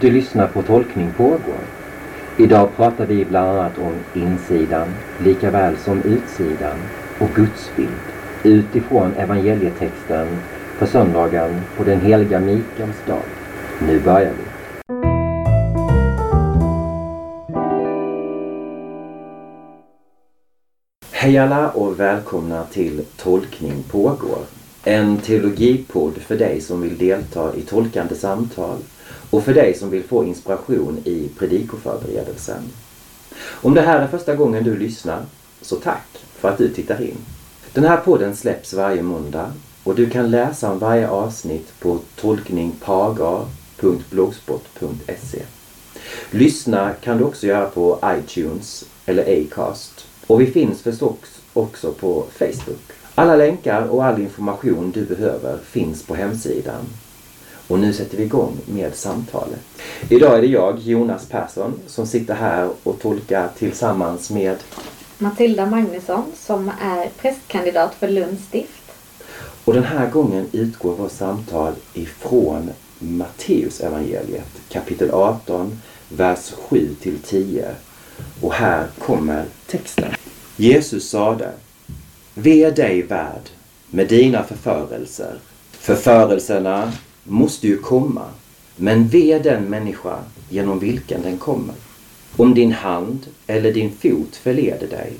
Du lyssnar på Tolkning pågår. Idag pratar vi bland annat om insidan, lika väl som utsidan och gudsbild utifrån evangelietexten för söndagen på den heliga Mikaels dag. Nu börjar vi. Hej alla och välkomna till Tolkning pågår. En teologipodd för dig som vill delta i tolkande samtal och för dig som vill få inspiration i predikoförberedelsen. Om det här är första gången du lyssnar, så tack för att du tittar in. Den här podden släpps varje måndag och du kan läsa om varje avsnitt på tolkningpagar.blogspot.se. Lyssna kan du också göra på iTunes eller Acast och vi finns förstås också på Facebook. Alla länkar och all information du behöver finns på hemsidan. Och nu sätter vi igång med samtalet. Idag är det jag, Jonas Persson, som sitter här och tolkar tillsammans med Matilda Magnusson som är prästkandidat för Lunds stift. Och den här gången utgår vårt samtal ifrån Matteus evangeliet kapitel 18, vers 7 till 10. Och här kommer texten. Jesus sade Ve dig värld med dina förförelser. Förförelserna måste ju komma, men ve den människa genom vilken den kommer. Om din hand eller din fot förleder dig,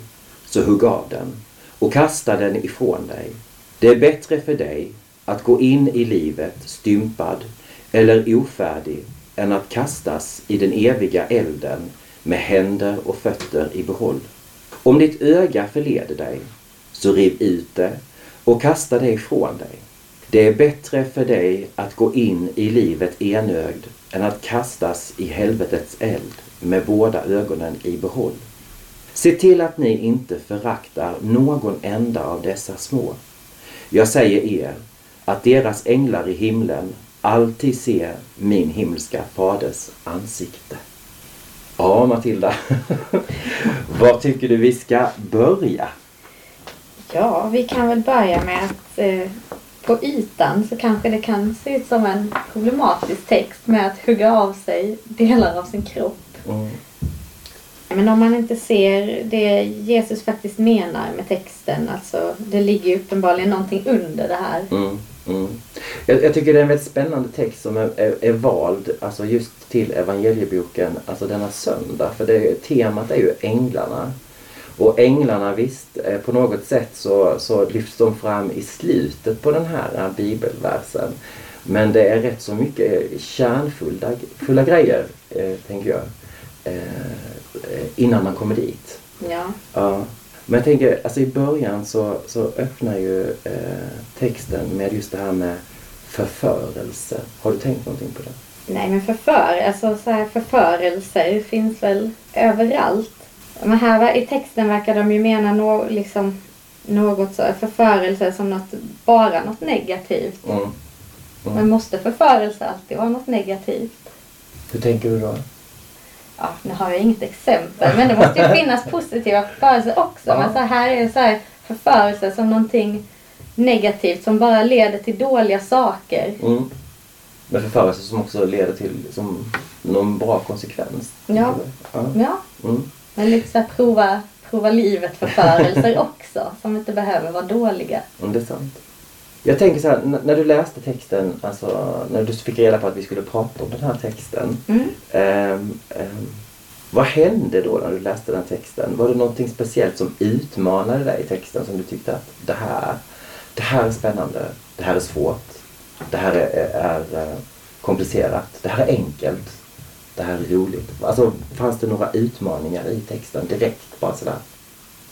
så hugg av den och kasta den ifrån dig. Det är bättre för dig att gå in i livet stympad eller ofärdig än att kastas i den eviga elden med händer och fötter i behåll. Om ditt öga förleder dig, så riv ut det och kasta det ifrån dig. Det är bättre för dig att gå in i livet enögd än att kastas i helvetets eld med båda ögonen i behåll. Se till att ni inte föraktar någon enda av dessa små. Jag säger er att deras änglar i himlen alltid ser min himmelska faders ansikte. Ja, Matilda. Var tycker du vi ska börja? Ja, vi kan väl börja med att eh, på ytan så kanske det kan se ut som en problematisk text med att hugga av sig delar av sin kropp. Mm. Men om man inte ser det Jesus faktiskt menar med texten, alltså det ligger ju uppenbarligen någonting under det här. Mm, mm. Jag, jag tycker det är en väldigt spännande text som är, är, är vald alltså just till evangelieboken, alltså denna söndag. För det, temat är ju änglarna. Och änglarna visst, eh, på något sätt så, så lyfts de fram i slutet på den här bibelversen. Men det är rätt så mycket kärnfulla fulla grejer, eh, tänker jag, eh, innan man kommer dit. Ja. Ja. Men jag tänker, alltså i början så, så öppnar ju eh, texten med just det här med förförelse. Har du tänkt någonting på det? Nej men förför, alltså så här förförelser finns väl överallt. Men här i texten verkar de ju mena no, liksom, något så, förförelse som något, bara något negativt. Mm. Mm. Men måste förförelse alltid vara något negativt? Hur tänker du då? Ja, nu har jag inget exempel men det måste ju finnas positiva förförelser också. Ja. Men så här är det så här förförelse som någonting negativt som bara leder till dåliga saker. Mm. Men förförelse som också leder till som någon bra konsekvens. Ja. ja. Ja, Mm. Men här prova, prova livet förförelser också som inte behöver vara dåliga. Mm, det är sant. Jag tänker så här, när du läste texten, alltså när du fick reda på att vi skulle prata om den här texten. Mm. ehm, ehm, vad hände då när du läste den texten? Var det någonting speciellt som utmanade dig i texten som du tyckte att det här, det här är spännande, det här är svårt, det här är, är, är komplicerat, det här är enkelt, det här är roligt. Alltså fanns det några utmaningar i texten direkt bara sådär?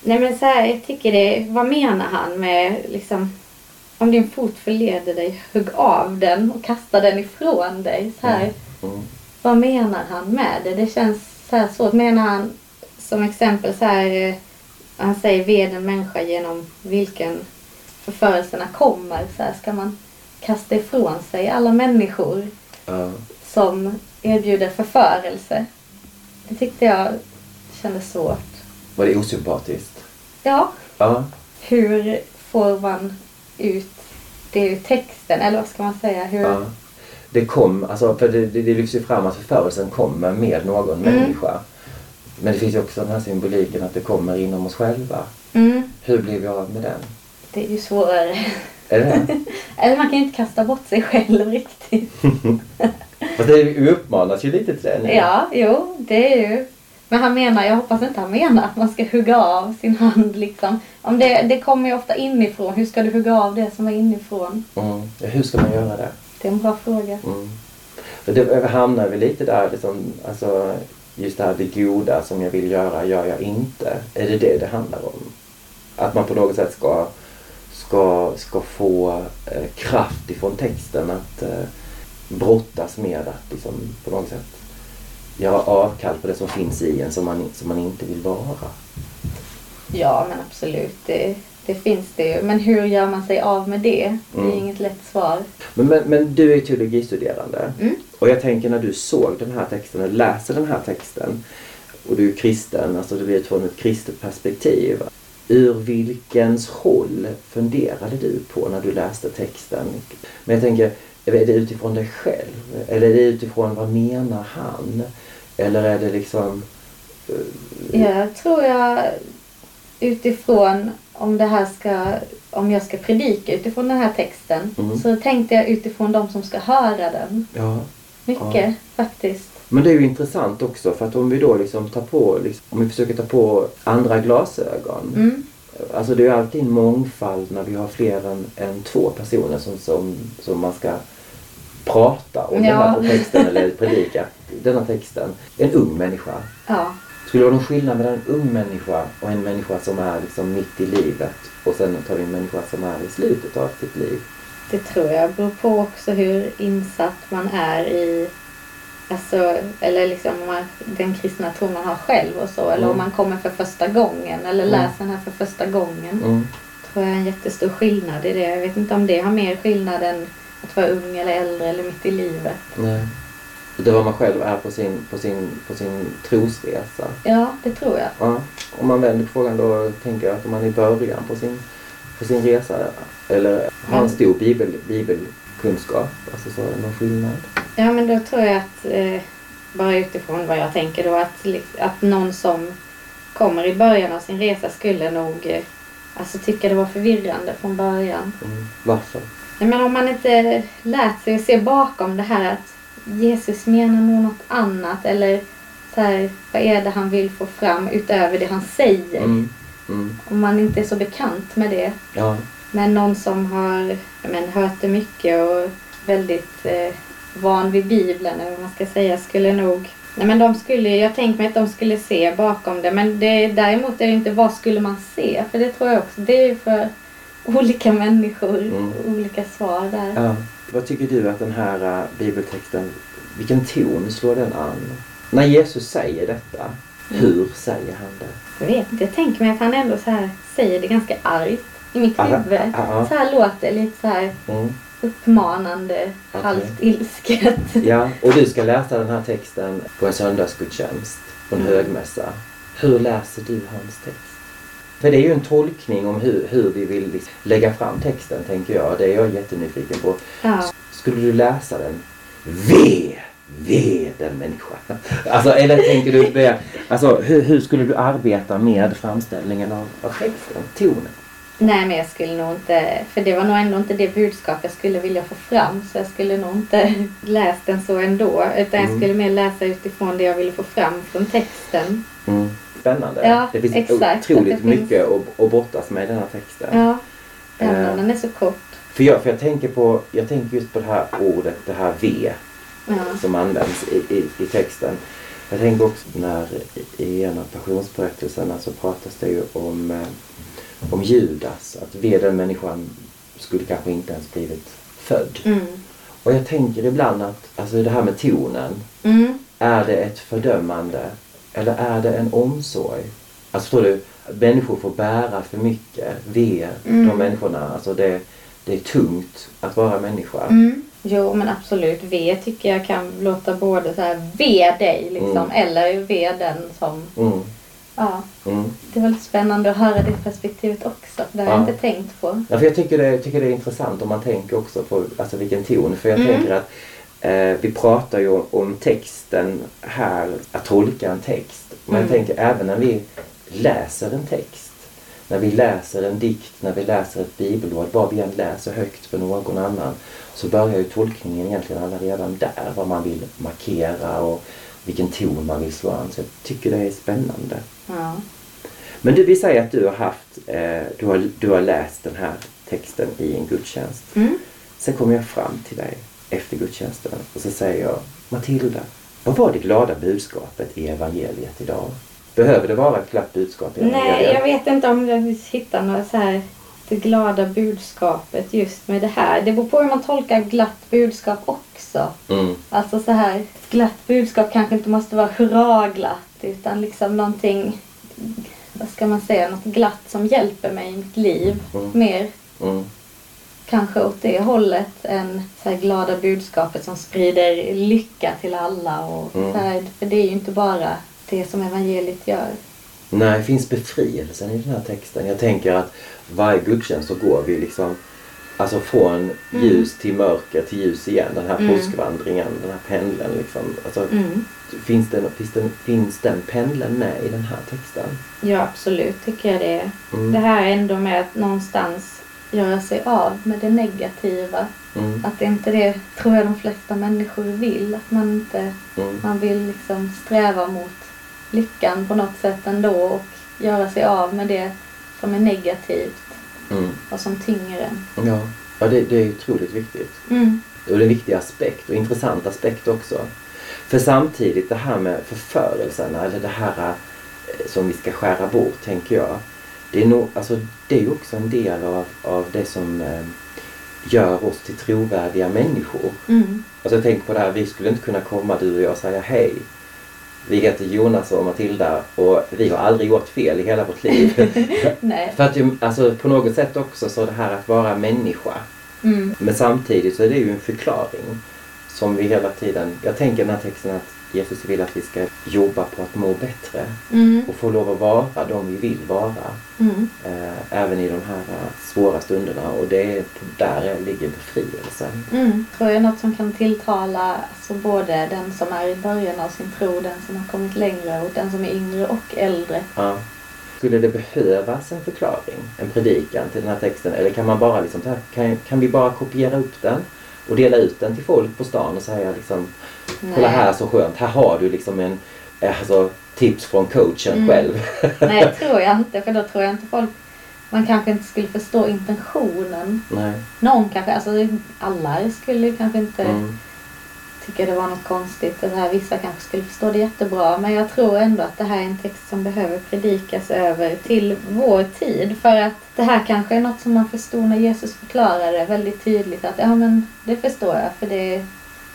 Nej men så här, jag tycker det, vad menar han med liksom om din fot förleder dig, hugg av den och kasta den ifrån dig. Så här, Mm. Vad menar han med det? Det känns så här svårt. Menar han som exempel så här, eh, han säger ved en människa genom vilken förförelserna kommer. Så här, ska man kasta ifrån sig alla människor Ja. som erbjuder förförelse? Det tyckte jag kändes svårt. Var det osympatiskt? Ja, Ja. hur får man ut det ur texten? Eller vad ska man säga? Hur... Ja. det kom, alltså för det, det, det lyfts ju fram att förförelsen kommer med någon Mm. människa. Men det finns ju också den här symboliken att det kommer inom oss själva. Mm. Hur blir vi av med den? Det är ju svårare. Är det det? Eller man kan ju inte kasta bort sig själv riktigt. Fast det, uppmanas ju lite till det nu. Ja, jo, det är ju. Men han menar, jag hoppas inte han menar att man ska hugga av sin hand liksom. Om det, det kommer ju ofta inifrån. Hur ska du hugga av det som är inifrån? Mm. Ja, hur ska man göra det? Det är en bra fråga. Mm. För det hamnar vi lite där, liksom, alltså, just det här det goda som jag vill göra, gör jag inte. Är det det det handlar om? Att man på något sätt ska, ska, ska få eh, kraft ifrån texten att eh, brottas med att liksom, på något sätt göra avkall på det som finns i en som man, som man inte vill vara. Ja, men absolut. Det, det finns det ju. Men hur gör man sig av med det? Det är Mm. inget lätt svar. Men, men, men du är teologistuderande. Mm. Och jag tänker när du såg den här texten och läser den här texten och du är kristen, alltså du vet från ett kristet perspektiv. Ur vilkens håll funderade du på när du läste texten? Men jag tänker, är det utifrån dig själv? Eller är det utifrån vad menar han? Eller är det liksom... eh, Jag tror jag utifrån om det här ska, om jag ska predika utifrån den här texten Mm. så tänkte jag utifrån de som ska höra den. Ja. Mycket faktiskt. Men det är ju intressant också för att om vi då liksom tar på, liksom, om vi försöker ta på andra glasögon. Mm. Alltså det är ju alltid en mångfald när vi har fler än, än två personer som, som, som man ska prata om Ja. den här texten eller predika denna texten. En ung människa. Ja. Skulle det vara någon skillnad mellan en ung människa och en människa som är liksom mitt i livet och sen tar vi en människa som är i slutet av sitt liv? Det tror jag beror på också hur insatt man är i Alltså, eller liksom den kristna tron man har själv och så. Eller Mm. om man kommer för första gången eller Mm. läser den här för första gången. Mm. tror jag är en jättestor skillnad i det. Jag vet inte om det har mer skillnad än att vara ung eller äldre eller mitt i livet. Nej. Det var man själv är på sin, på sin, på sin trosresa. Ja, det tror jag. Ja. Om man vänder på frågan då tänker jag att om man är i början på sin, på sin resa eller har en stor bibel, bibelkunskap, alltså så är det någon skillnad. Ja, men då tror jag att, eh, bara utifrån vad jag tänker då, att, att någon som kommer i början av sin resa skulle nog eh, alltså, tycka det var förvirrande från början. Mm. Varför? Men om man inte lärt sig att se bakom det här att Jesus menar nog något annat eller så här, vad är det han vill få fram utöver det han säger? Mm. Mm. Om man inte är så bekant med det. Ja. Men någon som har men, hört det mycket och väldigt eh, van vid Bibeln eller vad man ska säga skulle nog Nej men de skulle, jag tänker mig att de skulle se bakom det men det, däremot är det inte vad skulle man se för det tror jag också, det är för olika människor, Mm. olika svar där. ja. Vad tycker du att den här äh, bibeltexten, vilken ton slår den an? När Jesus säger detta, hur säger han det? Jag vet inte, jag tänker mig att han ändå så här säger det ganska argt i mitt Aha, huvud. aha. Så här låter lite så här Mm. uppmanande, Okej. halvt ilsket. Ja, och du ska läsa den här texten på en söndagsgudstjänst, på en Mm. högmässa. Hur läser du hans text? För det är ju en tolkning om hur, hur vi vill liksom lägga fram texten, tänker jag. Det är jag jättenyfiken på. Ja. Skulle du läsa den? Ve! Ve den människa. Alltså, eller tänker du, be- alltså, hur, hur skulle du arbeta med framställningen av, av texten, tonen? Nej men jag skulle nog inte, för det var nog ändå inte det budskap jag skulle vilja få fram så jag skulle nog inte läst den så ändå utan jag Mm. skulle mer läsa utifrån det jag ville få fram från texten. Spännande. Ja, det finns exakt. Otroligt det finns- mycket att, att brottas med i den här texten. Ja, den, Eh. den är så kort. För jag, för jag tänker på, jag tänker just på det här ordet, det här V Ja. som används i, i, i texten. Jag tänker också när i- en av passionsberättelserna så pratas det ju om, eh, om Judas. Att V den människan skulle kanske inte ens blivit född. Mm. Och jag tänker ibland att, alltså det här med tonen. Mm. Är det ett fördömande? Eller är det en omsorg? Alltså förstår du? Människor får bära för mycket. V, Mm. de människorna. Alltså det, det är tungt att vara människa. Mm. Jo men absolut, V tycker jag kan låta både så här V dig liksom Mm. eller V den som, Mm, ja. mm. Det var lite spännande att höra det perspektivet också. Det har jag Ja. inte tänkt på. Ja, för jag tycker det, tycker det är intressant om man tänker också på alltså vilken ton. För jag Mm. tänker att vi pratar ju om texten här, att tolka en text. Men jag Mm. tänker även när vi läser en text, när vi läser en dikt, när vi läser ett bibelord, vad vi än läser högt för någon annan, så börjar ju tolkningen egentligen alla redan där, vad man vill markera och vilken ton man vill slå an. Så jag tycker det är spännande. Ja. Men du, vi säger att du har haft, eh, du, har, du har läst den här texten i en gudstjänst. Mm. Sen kommer jag fram till dig efter gudstjänsten och så säger jag Matilda, vad var det glada budskapet i evangeliet idag? Behöver det vara ett glatt budskap i Nej, evangeliet? jag vet inte om jag hittar något så här det glada budskapet just med det här. Det beror på hur man tolkar glatt budskap också. Mm, Alltså så här, ett glatt budskap kanske inte måste vara hurraglatt utan liksom någonting, vad ska man säga, något glatt som hjälper mig i mitt liv. Mm. Mer mm, kanske åt det hållet än så här glada budskapet som sprider lycka till alla. Och Mm. så här, för det är ju inte bara det som evangeliet gör. Nej, finns befrielsen i den här texten? Jag tänker att varje gudstjänst så går vi liksom Alltså från ljus till mörker till ljus igen. Den här Mm. påskvandringen, den här pendeln. Liksom. Alltså, Mm. finns, den, finns, den, finns den pendeln med i den här texten? Ja, absolut tycker jag det. Mm. Det här är ändå med att någonstans göra sig av med det negativa. Mm. Att det inte det, tror jag de flesta människor vill. Att man inte, Mm. man vill liksom sträva mot lyckan på något sätt ändå och göra sig av med det som är negativt Mm. och som tynger en. Ja, ja det, det är otroligt viktigt. Mm. Och det är en viktig aspekt och intressant aspekt också. För samtidigt det här med förförelserna eller det här eh, som vi ska skära bort tänker jag. Det är, nog, alltså, det är också en del av, av det som eh, gör oss till trovärdiga människor. Mm. Alltså tänker på det här, vi skulle inte kunna komma du och jag och säga hej. Vi heter Jonas och Matilda och vi har aldrig gjort fel i hela vårt liv. För att alltså, på något sätt också så det här att vara människa. Mm. Men samtidigt så är det ju en förklaring som vi hela tiden... Jag tänker den här texten att Jesus vill att vi ska jobba på att må bättre Mm. och få lov att vara de vi vill vara. Mm. Eh, även i de här svåra stunderna och det är, där ligger befrielsen. Mm. Tror jag något som kan tilltala alltså både den som är i början av sin tro, den som har kommit längre och den som är yngre och äldre. Ja. Skulle det behövas en förklaring, en predikan till den här texten eller kan man bara liksom, kan, kan vi bara kopiera upp den och dela ut den till folk på stan och säga liksom Kolla här så skönt, här har du liksom en eh, alltså, tips från coachen Mm. själv. Nej, det tror jag inte. För då tror jag inte folk... Man kanske inte skulle förstå intentionen. Nej. Någon kanske, alltså alla skulle kanske inte Mm. Tycka det var något konstigt. Det här, vissa kanske skulle förstå det jättebra. Men jag tror ändå att det här är en text som behöver predikas över till vår tid. För att det här kanske är något som man förstod när Jesus förklarade väldigt tydligt. Att ja men det förstår jag för det,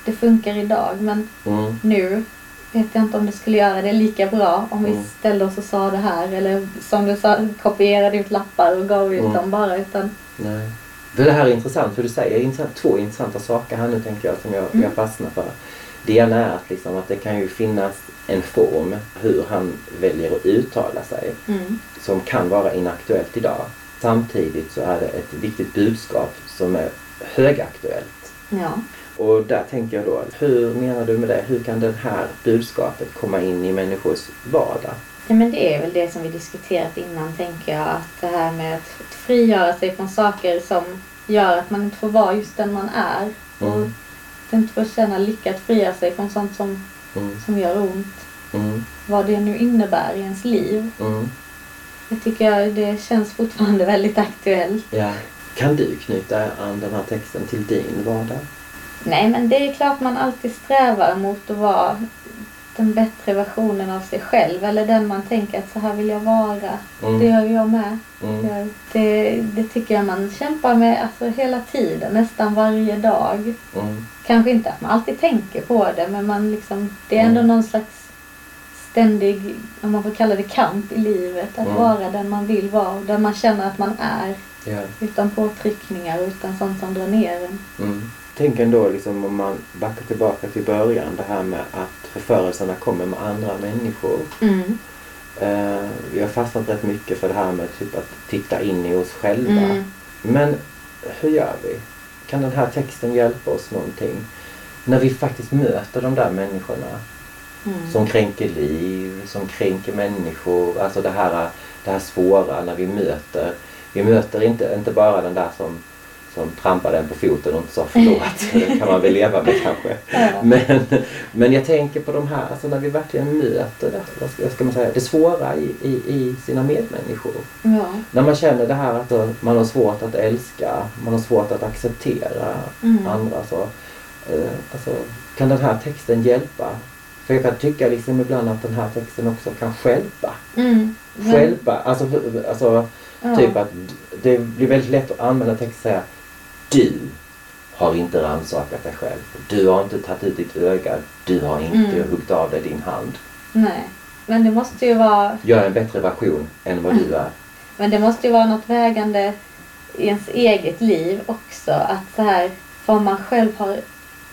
det funkar idag. Men Mm. nu vet jag inte om det skulle göra det lika bra om vi Mm. ställde oss och sa det här. Eller som du sa, kopierade ut lappar och gav ut Mm. dem bara. Utan, Nej. För det här är intressant, för du säger intressant, två intressanta saker här nu tänker jag som jag, Mm. jag fastnar för. Det ena är att, liksom, att det kan ju finnas en form hur han väljer att uttala sig mm, som kan vara inaktuellt idag. Samtidigt så är det ett viktigt budskap som är högaktuellt. ja. Och där tänker jag då, hur menar du med det? Hur kan det här budskapet komma in i människors vardag? Ja, men det är väl det som vi diskuterat innan, tänker jag. Att det här med att frigöra sig från saker som gör att man inte får vara just den man är. Och Mm. att inte få känna lycka att frigöra sig från sånt som, Mm. som gör ont. Mm. Vad det nu innebär i ens liv. Mm. Jag tycker jag, det känns fortfarande väldigt aktuellt. Ja. Kan du knyta an den här texten till din vardag? Nej, men det är klart man alltid strävar mot att vara den bättre versionen av sig själv. Eller den man tänker att så här vill jag vara. Mm. Det gör jag med. Mm. Det, det tycker jag man kämpar med alltså, hela tiden, nästan varje dag. Mm. Kanske inte att man alltid tänker på det, men man liksom, det är ändå Mm. någon slags ständig, om man får kalla det kamp i livet. Att Mm. vara den man vill vara, den man känner att man är. Ja. Utan påtryckningar, utan sånt som drar ner en. Tänk ändå liksom om man backar tillbaka till början det här med att förförelserna kommer med andra människor. Mm. Eh, vi har fastnat rätt mycket för det här med typ att titta in i oss själva. Mm. Men hur gör vi? Kan den här texten hjälpa oss någonting? när vi faktiskt möter de där människorna Mm. som kränker liv, som kränker människor. Alltså det här, det här svåra när vi möter. Vi möter inte, inte bara den där som, som trampade en på foten och inte sa förlåt. det kan man väl leva med kanske. Ja. Men, men jag tänker på de här, alltså när vi verkligen möter det, vad ska, vad ska man säga, det svåra i, i, i sina medmänniskor. Ja. När man känner det här att man har svårt att älska, man har svårt att acceptera Mm. andra. Så, eh, alltså, kan den här texten hjälpa? För jag kan tycka liksom ibland att den här texten också kan stjälpa. Mm. Stjälpa, alltså, alltså ja. typ att det blir väldigt lätt att använda text och säga Du har inte rannsakat dig själv. Du har inte tagit ut ditt öga. Du har inte Mm. huggit av dig din hand. Nej. Men det måste ju vara Jag är en bättre version än vad du är. Men det måste ju vara något vägande i ens eget liv också. Att så här, vad man själv har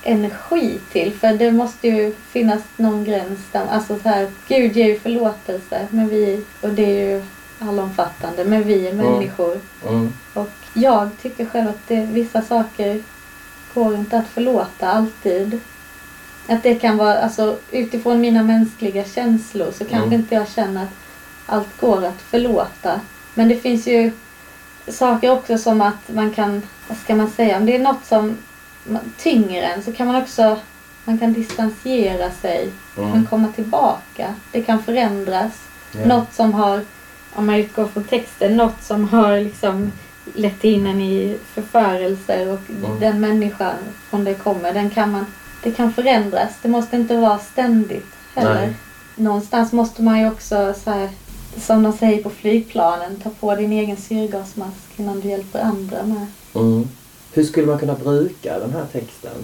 energi till. För det måste ju finnas någon gräns där. Alltså så här, Gud ger ju förlåtelse. Men vi, och det är ju allomfattande. Men vi är människor. Mm. Och jag tycker själv att det, vissa saker går inte att förlåta alltid. Att det kan vara, alltså utifrån mina mänskliga känslor så kanske inte jag känner att allt går att förlåta. Men det finns ju saker också som att man kan, vad ska man säga, om det är något som man- tynger en så kan man också, man kan distansiera sig, Mm. men komma tillbaka. Det kan förändras. Ja. Något som har, om man utgår från texten, något som har liksom lett in en i förförelser och Mm. den människan från det kommer, den kan man, det kan förändras. Det måste inte vara ständigt heller. Nej. Någonstans måste man ju också, så här, som de säger på flygplanen, ta på din egen syrgasmask innan du hjälper andra med. Mm. Hur skulle man kunna bruka den här texten?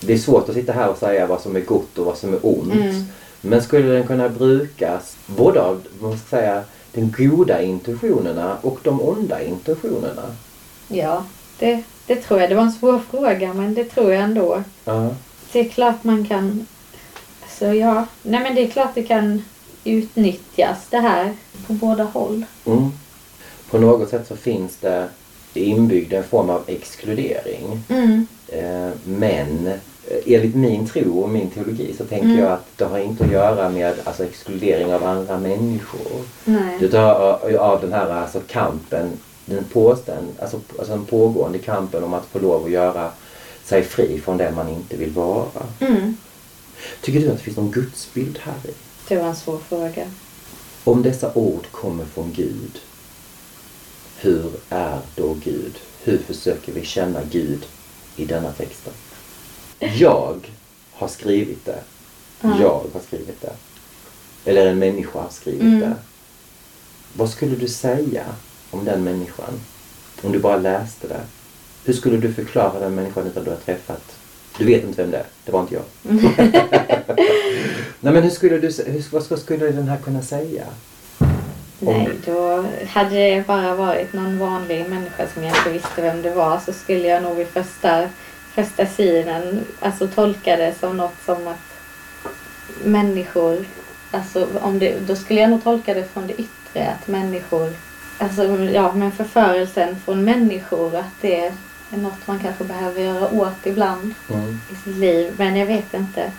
Det är svårt att sitta här och säga vad som är gott och vad som är ont. Mm. Men skulle den kunna brukas både av man ska säga, de goda intentionerna och de onda intentionerna? Ja, det, det tror jag. Det var en svår fråga, men det tror jag ändå. Ja. Det är klart man kan... Alltså ja, nej men det är klart det kan utnyttjas det här på båda håll. Mm. På något sätt så finns det inbyggd en form av exkludering. Mm. Eh, Men enligt min tro och min teologi så tänker Mm. jag att det har inte att göra med alltså, exkludering av andra människor. Nej. Det av den här alltså, kampen, den, påstånd, alltså, alltså den pågående kampen om att få lov att göra sig fri från det man inte vill vara. Mm. Tycker du att det finns någon gudsbild här i? Det var en svår fråga. Om dessa ord kommer från Gud, hur är då Gud? Hur försöker vi känna Gud i denna texten? Jag har skrivit det. Ja. Jag har skrivit det. Eller en människa har skrivit Mm. det. Vad skulle du säga om den människan? Om du bara läste det. Hur skulle du förklara den människan utan du har träffat? Du vet inte vem det är. Det var inte jag. Nej men hur skulle du, hur, vad skulle den här kunna säga? Nej, då hade det bara varit någon vanlig människa som jag inte visste vem det var så skulle jag nog vid första, första synen alltså tolka det som något som att människor, alltså om det, då skulle jag nog tolka det från det yttre att människor, alltså ja men förförelsen från människor att det är något man kanske behöver göra åt ibland Mm. i sitt liv. Men jag vet inte.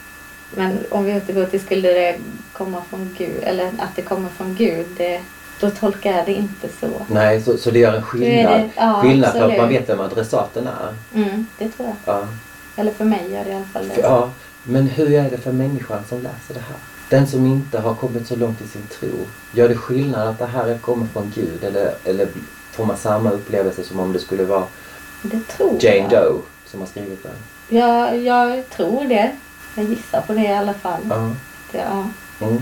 Men om vi återgår till skulle det komma från Gud, eller att det kommer från Gud, det, då tolkar jag det inte så. Nej, så, så det gör en skillnad. det- ja, skillnad för att absolut. man vet vem adressaten är. Mm, det tror jag. Ja. Eller för mig gör det i alla fall det. ja. Men hur är det för människan som läser det här? Den som inte har kommit så långt i sin tro. Gör det skillnad att det här kommer från Gud? Eller, eller får man samma upplevelse som om det skulle vara Det Jane jag. Doe som har skrivit den? Ja, jag tror det. Jag gissar på det i alla fall. Ja. Det, ja, Mm.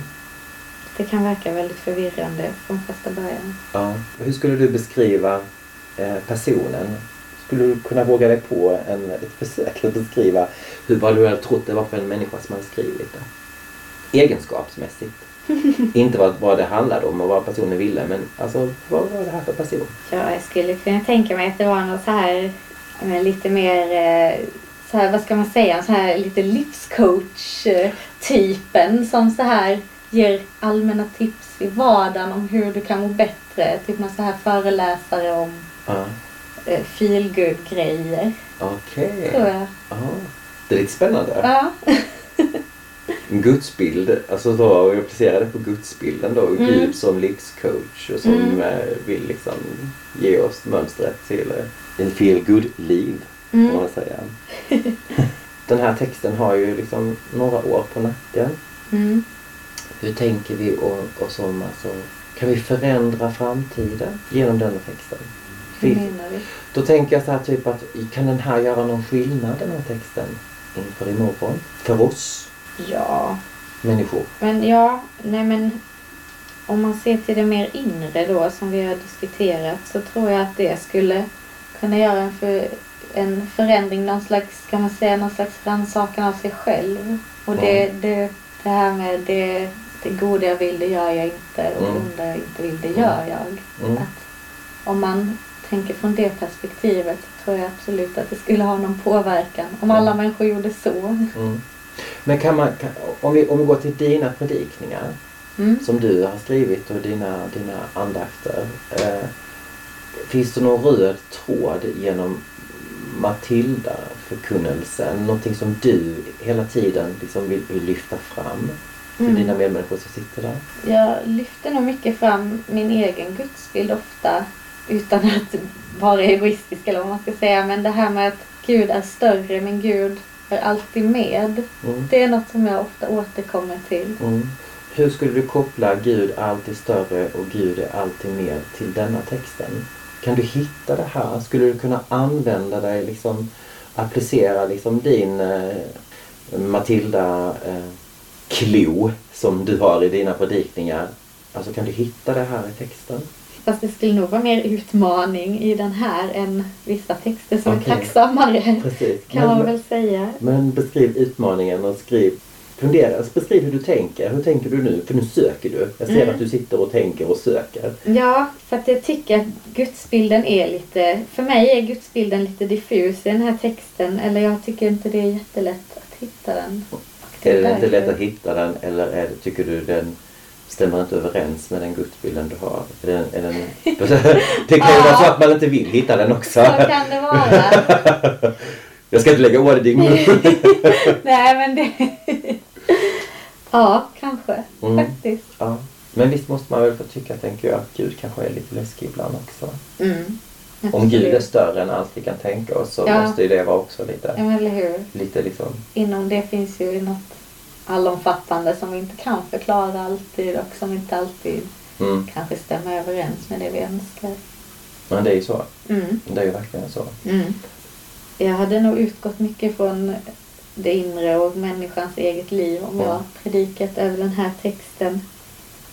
Det kan verka väldigt förvirrande från första början. ja. Hur skulle du beskriva eh, personen? Skulle du kunna våga dig på en, ett försök att beskriva hur, vad du hade trott det var för en människa som hade skrivit det? Egenskapsmässigt. Inte vad, vad det handlade om och vad personen ville men alltså vad var det här för person? Ja, jag skulle kunna tänka mig att det var något så här eh, lite mer, eh, så här, vad ska man säga, så här lite livscoach-typen som så här ger allmänna tips i vardagen om hur du kan må bättre. Typ någon så här föreläsare om Ja. eh, feelgood-grejer, Okej. tror jag. Ja. Det är lite spännande. Ja. Gudsbild, alltså då jag applicerar det på gudsbilden då. Mm. Gud som livscoach och som Mm. eh, vill liksom ge oss mönstret till eh, en feel good liv kan Mm. man säga. Den här texten har ju liksom några år på nacken. Mm. Hur tänker vi och, och som alltså, kan vi förändra framtiden genom denna texten? Hur menar du? då tänker jag så här typ att kan den här göra någon skillnad den här texten inför imorgon? För oss Ja, människor? men ja, nej men om man ser till det mer inre då som vi har diskuterat så tror jag att det skulle kunna göra en, för, en förändring, någon slags, kan man säga, någon slags rannsakan av sig själv. Och det, det, det här med det, det goda jag vill, det gör jag inte och det Mm. onda jag inte vill, det gör jag. Mm. Att om man tänker från det perspektivet så tror jag absolut att det skulle ha någon påverkan om alla Mm. människor gjorde så. Mm. Men kan man, kan, om, vi, om vi går till dina predikningar Mm. som du har skrivit och dina, dina andakter. Eh, finns det någon röd tråd genom Matilda förkunnelsen? Någonting som du hela tiden liksom vill, vill lyfta fram för Mm. dina medmänniskor som sitter där? Jag lyfter nog mycket fram min egen gudsbild ofta utan att vara egoistisk eller vad man ska säga. Men det här med att Gud är större men Gud är alltid med. Mm. Det är något som jag ofta återkommer till. Mm. Hur skulle du koppla Gud är alltid större och Gud är alltid med till denna texten? Kan du hitta det här? Skulle du kunna använda dig, liksom applicera liksom din eh, Matilda eh, klo som du har i dina predikningar? Alltså kan du hitta det här i texten? Fast det skulle nog vara mer utmaning i den här än vissa texter som Okej. är tacksammare. Precis. Kan man Men, väl säga. men beskriv utmaningen och skriv Fundera, beskriv hur du tänker. Hur tänker du nu? För nu söker du. Jag ser Mm. att du sitter och tänker och söker. Ja, för att jag tycker att gudsbilden är lite... För mig är gudsbilden lite diffus i den här texten. Eller jag tycker inte det är jättelätt att hitta den. Är det inte lätt att hitta den eller är tycker du den stämmer inte överens med den gudsbilden du har? Är den, är den, det kan ju vara så att man inte vill hitta den också. Så kan det vara. Jag ska inte lägga ord i din mun. Nej, men det... ja, kanske. Mm. Faktiskt. Ja. Men visst måste man väl få tycka, tänker jag, att Gud kanske är lite läskig ibland också. Mm. Om Gud är större än allt vi kan tänka oss så Ja. måste ju det vara också Ja, lite, men eller hur? lite liksom... Inom det finns ju något allomfattande som vi inte kan förklara alltid och som inte alltid Mm. kanske stämmer överens med det vi önskar. Men det är ju så. Mm. Det är ju verkligen så. Mm. Jag hade nog utgått mycket från det inre och människans eget liv om jag Ja. predikat över den här texten.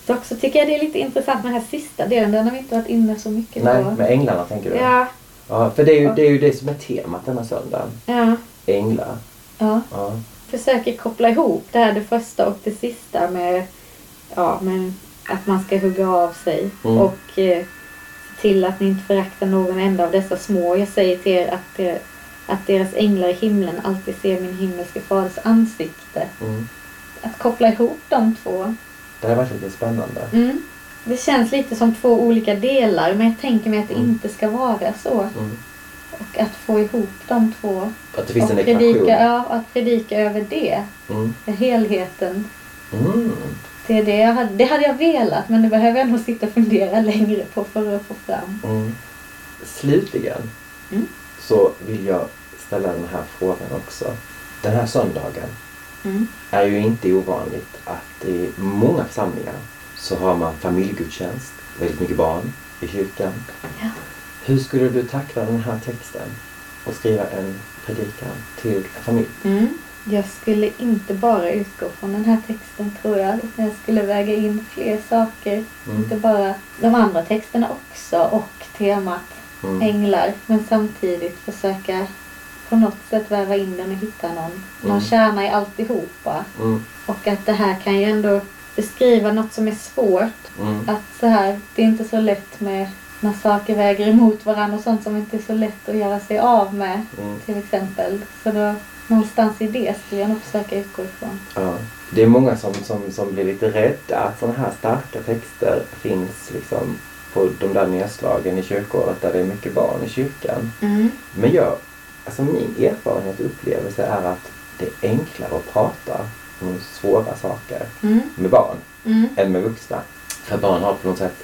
Dock så tycker jag det är lite intressant med den här sista delen. Den har vi inte varit inne så mycket Nej, på. med änglarna tänker du? Ja, Ja, för det är, ju, det är ju det som är temat denna söndag. ja, Änglar. ja. Ja. Försöker koppla ihop det här det första och det sista med, ja, med att man ska hugga av sig. Mm. Och eh, se till att ni inte föraktar någon enda av dessa små. Jag säger till er att, eh, att deras änglar i himlen alltid ser min himmelske faders ansikte. Mm. Att koppla ihop de två. Det har varit lite spännande. Mm. Det känns lite som två olika delar men jag tänker mig att det Mm. inte ska vara så. Mm. Och att få ihop de två. Att det finns och en ekvation. predika, ja, att predika över det. Mm. Helheten. Mm. Det, är det, jag hade, det hade jag velat men det behöver jag nog sitta och fundera längre på för att få fram. Mm. Slutligen Mm. så vill jag ställa den här frågan också. Den här söndagen Mm. är ju inte ovanligt att i många församlingar så har man familjegudstjänst, väldigt mycket barn i kyrkan. Ja. Hur skulle du tackla den här texten och skriva en predikan till en familj? Mm. Jag skulle inte bara utgå från den här texten tror jag. Jag skulle väga in fler saker. Mm. Inte bara de andra texterna också och temat Mm. änglar. Men samtidigt försöka på något sätt väva in den och hitta någon, någon Mm. kärna i alltihopa. Mm. Och att det här kan ju ändå beskriva något som är svårt. Mm. Att så här, det är inte så lätt med när saker väger emot varandra och sånt som inte är så lätt att göra sig av med. Mm. Till exempel. Så då, någonstans i det skulle jag nog försöka utgå ifrån. Ja. Det är många som, som, som blir lite rädda att sådana här starka texter finns liksom på de där nedslagen i kyrkåret där det är mycket barn i kyrkan. Mm. Men jag, alltså min erfarenhet och upplevelse är att det är enklare att prata om svåra saker Mm. med barn Mm. än med vuxna. För barn har på något sätt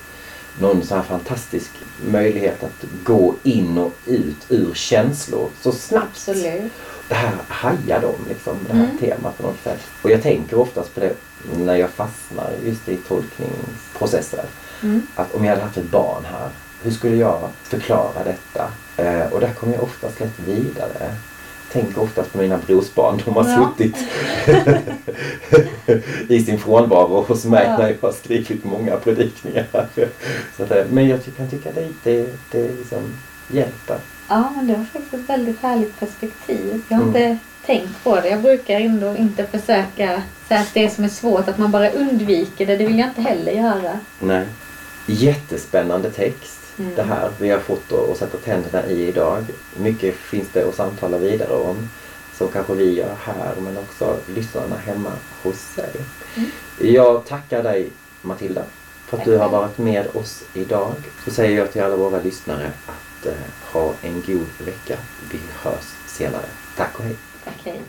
någon sån här fantastisk möjlighet att gå in och ut ur känslor så snabbt. Absolut. Det här hajar de liksom, det här Mm. temat på något sätt. Och jag tänker oftast på det när jag fastnar just i tolkningsprocesser. Mm. Att om jag hade haft ett barn här, hur skulle jag förklara detta? Eh, och där kommer jag oftast lätt vidare. Tänker oftast på mina brorsbarn. De har Ja. suttit i sin frånvaro hos mig Ja. när jag har skrivit många predikningar. Så att, eh, men jag kan tycka det, det, det liksom hjälper. Ja, men det var faktiskt ett väldigt härligt perspektiv. Jag har Mm. inte tänkt på det. Jag brukar ändå inte försöka säga att det som är svårt, att man bara undviker det. Det vill jag inte heller göra. Nej. Jättespännande text Mm. det här vi har fått att sätta tänderna i idag. Mycket finns det att samtala vidare om. Som kanske vi gör här men också lyssnarna hemma hos sig. Mm. Jag tackar dig Matilda för att du har varit med oss idag. Så säger jag till alla våra lyssnare att eh, ha en god vecka. Vi hörs senare. Tack och hej. Tack, hej.